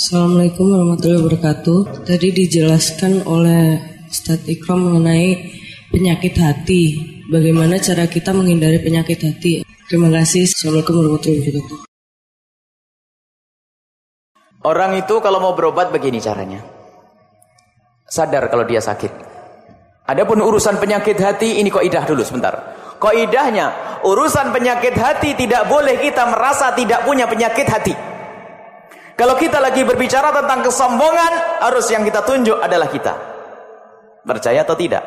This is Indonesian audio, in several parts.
Assalamualaikum warahmatullahi wabarakatuh. Tadi dijelaskan oleh Ustadz Ikram mengenai penyakit hati. Bagaimana cara kita menghindari penyakit hati? Terima kasih. Assalamualaikum warahmatullahi wabarakatuh. Orang itu kalau mau berobat begini caranya. Sadar kalau dia sakit. Adapun urusan penyakit hati ini kok idah dulu sebentar. Kok idahnya urusan penyakit hati tidak boleh kita merasa tidak punya penyakit hati. Kalau kita lagi berbicara tentang kesombongan, harus yang kita tunjuk adalah kita. Percaya atau tidak?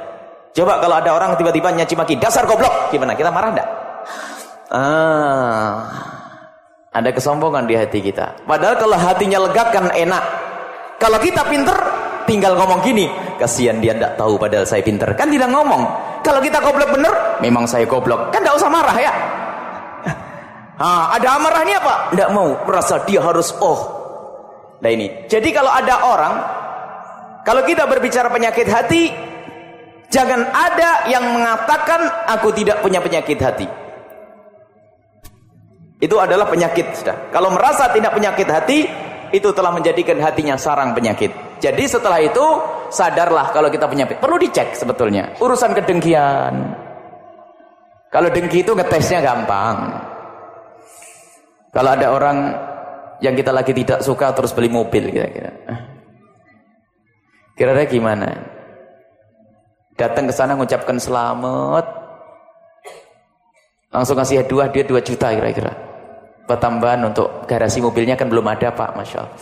Coba kalau ada orang tiba-tiba nyaci maki, dasar goblok, gimana? Kita marah enggak? Ah, ada kesombongan di hati kita. Padahal kalau hatinya lega kan enak. Kalau kita pinter, tinggal ngomong gini, kasihan dia enggak tahu padahal saya pinter. Kan tidak ngomong. Kalau kita goblok bener, memang saya goblok. Kan enggak usah marah ya. Ah, ada amarah ini apa? Enggak mau, merasa dia harus oh, Nah ini. Jadi kalau ada orang, kalau kita berbicara penyakit hati, jangan ada yang mengatakan aku tidak punya penyakit hati. Itu adalah penyakit sudah. Kalau merasa tidak penyakit hati, itu telah menjadikan hatinya sarang penyakit. Jadi setelah itu sadarlah kalau kita penyakit. Perlu dicek sebetulnya. Urusan kedengkian. Kalau dengki itu ngetesnya gampang. Kalau ada orang yang kita lagi tidak suka terus beli mobil kira-kira. Kira-kira gimana? Datang ke sana mengucapkan selamat. Langsung kasih hadiah dia 2 juta kira-kira. Pertambahan untuk garasi mobilnya kan belum ada Pak, Masya Allah.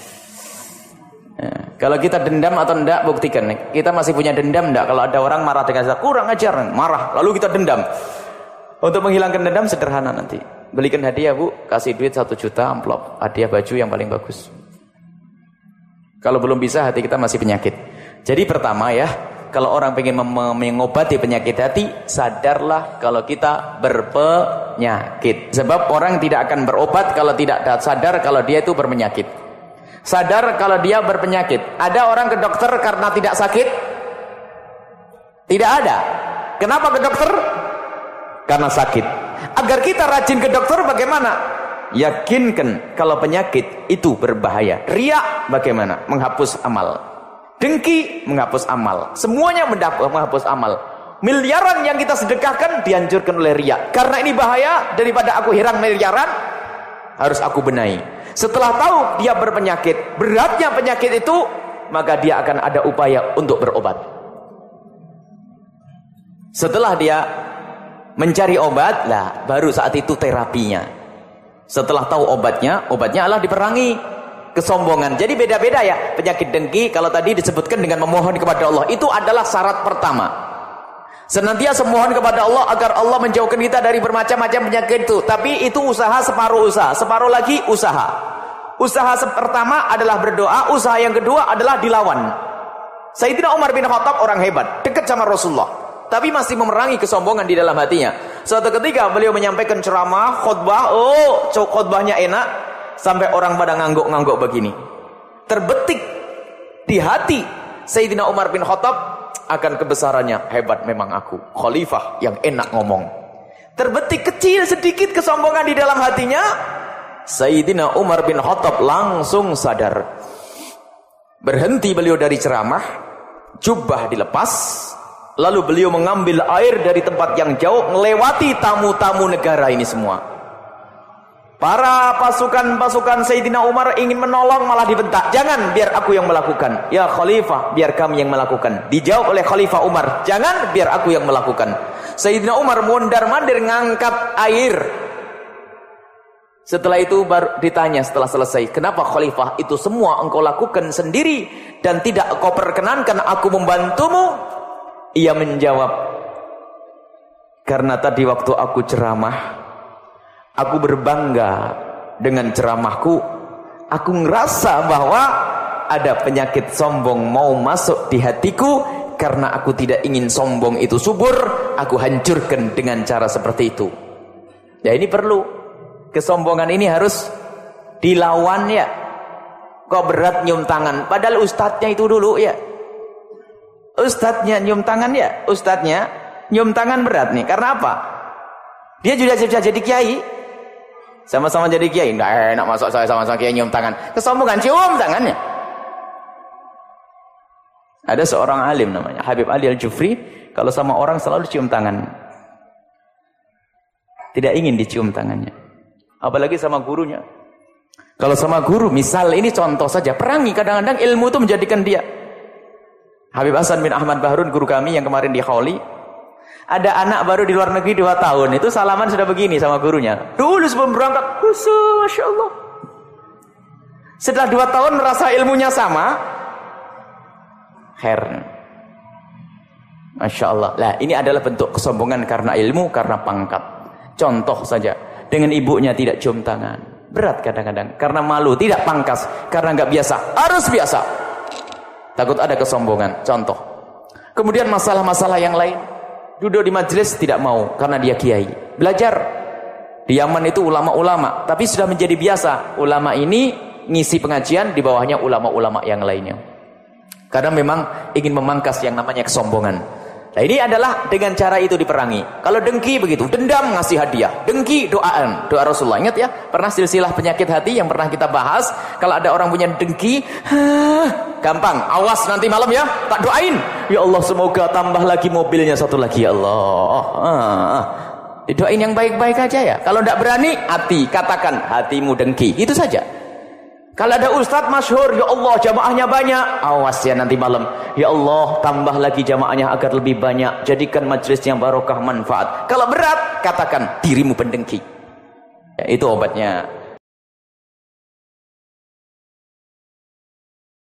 Kalau kita dendam atau enggak buktikan Kita masih punya dendam enggak Kalau ada orang marah dengan kita kurang ajar Marah lalu kita dendam Untuk menghilangkan dendam sederhana nanti belikan hadiah bu. Kasih duit satu juta amplop. Hadiah baju yang paling bagus. Kalau belum bisa hati kita masih penyakit. Jadi pertama ya kalau orang pengen mengobati penyakit hati sadarlah kalau kita berpenyakit. Sebab orang tidak akan berobat kalau tidak sadar kalau dia itu berpenyakit. Sadar kalau dia berpenyakit. Ada orang ke dokter karena tidak sakit? Tidak ada. Kenapa ke dokter karena sakit Agar kita rajin ke dokter bagaimana? Yakinkan kalau penyakit itu berbahaya. Riak bagaimana? Menghapus amal. Dengki menghapus amal. Semuanya menghapus amal. Miliaran yang kita sedekahkan dianjurkan oleh riak. Karena ini bahaya daripada aku hirang miliaran harus aku benahi. Setelah tahu dia berpenyakit, beratnya penyakit itu, maka dia akan ada upaya untuk berobat. Setelah dia mencari obat lah baru saat itu terapinya. Setelah tahu obatnya obatnya adalah diperangi. Kesombongan. Jadi beda-beda ya penyakit dengki kalau tadi disebutkan dengan memohon kepada Allah. Itu adalah syarat pertama. Senantiasa memohon kepada Allah agar Allah menjauhkan kita dari bermacam-macam penyakit itu. Tapi itu usaha separuh usaha. Separuh lagi usaha. Usaha pertama adalah berdoa. Usaha yang kedua adalah dilawan. Sayyidina Umar bin Khattab orang hebat. Dekat sama Rasulullah tapi masih memerangi kesombongan di dalam hatinya. Suatu ketika beliau menyampaikan ceramah, khutbah, oh, khutbahnya enak sampai orang pada ngangguk-ngangguk begini. Terbetik di hati Sayyidina Umar bin Khattab akan kebesarannya hebat memang aku, khalifah yang enak ngomong. Terbetik kecil sedikit kesombongan di dalam hatinya, Sayyidina Umar bin Khattab langsung sadar. Berhenti beliau dari ceramah, jubah dilepas, Lalu beliau mengambil air dari tempat yang jauh melewati tamu-tamu negara ini semua. Para pasukan-pasukan Sayyidina Umar ingin menolong malah dibentak. Jangan biar aku yang melakukan. Ya khalifah, biar kami yang melakukan. Dijawab oleh khalifah Umar. Jangan biar aku yang melakukan. Sayyidina Umar mondar-mandir ngangkat air. Setelah itu baru ditanya setelah selesai. Kenapa khalifah itu semua engkau lakukan sendiri. Dan tidak kau perkenankan aku membantumu. Ia menjawab, karena tadi waktu aku ceramah, aku berbangga dengan ceramahku. Aku ngerasa bahwa ada penyakit sombong mau masuk di hatiku karena aku tidak ingin sombong itu subur, aku hancurkan dengan cara seperti itu. Ya ini perlu. Kesombongan ini harus dilawan ya. Kok berat nyium tangan, padahal ustadznya itu dulu ya. Ustadznya nyium tangan ya, ustadznya nyium tangan berat nih. Karena apa? Dia juga sudah jadi kiai. Sama-sama jadi kiai, enggak enak masuk saya sama-sama kiai nyium tangan. Kesombongan cium tangannya. Ada seorang alim namanya Habib Ali Al-Jufri, kalau sama orang selalu cium tangan. Tidak ingin dicium tangannya. Apalagi sama gurunya. Kalau sama guru, misal ini contoh saja, perangi kadang-kadang ilmu itu menjadikan dia. Habib Hasan bin Ahmad Bahrun, guru kami yang kemarin di Khawli, ada anak baru di luar negeri dua tahun, itu salaman sudah begini sama gurunya. Dulu sebelum berangkat, Masya Allah. Setelah dua tahun merasa ilmunya sama, khair. Masya Allah. Lah ini adalah bentuk kesombongan karena ilmu, karena pangkat. Contoh saja. Dengan ibunya tidak cium tangan. Berat kadang-kadang. Karena malu, tidak pangkas. Karena nggak biasa. Harus biasa. Takut ada kesombongan. Contoh. Kemudian masalah-masalah yang lain. Duduk di majelis tidak mau. Karena dia kiai. Belajar. Di Yaman itu ulama-ulama. Tapi sudah menjadi biasa. Ulama ini ngisi pengajian di bawahnya ulama-ulama yang lainnya. Karena memang ingin memangkas yang namanya kesombongan. Nah ini adalah dengan cara itu diperangi. Kalau dengki begitu, dendam ngasih hadiah. Dengki doaan, doa Rasulullah. Ingat ya, pernah silsilah penyakit hati yang pernah kita bahas. Kalau ada orang punya dengki, gampang. Awas nanti malam ya, tak doain. Ya Allah semoga tambah lagi mobilnya satu lagi ya Allah. Ah, Didoain yang baik-baik aja ya. Kalau tidak berani, hati katakan hatimu dengki. Itu saja. Kalau ada ustaz masyhur, ya Allah jamaahnya banyak. Awas ya nanti malam. Ya Allah tambah lagi jamaahnya agar lebih banyak. Jadikan majlis yang barokah manfaat. Kalau berat, katakan dirimu pendengki. Ya, itu obatnya.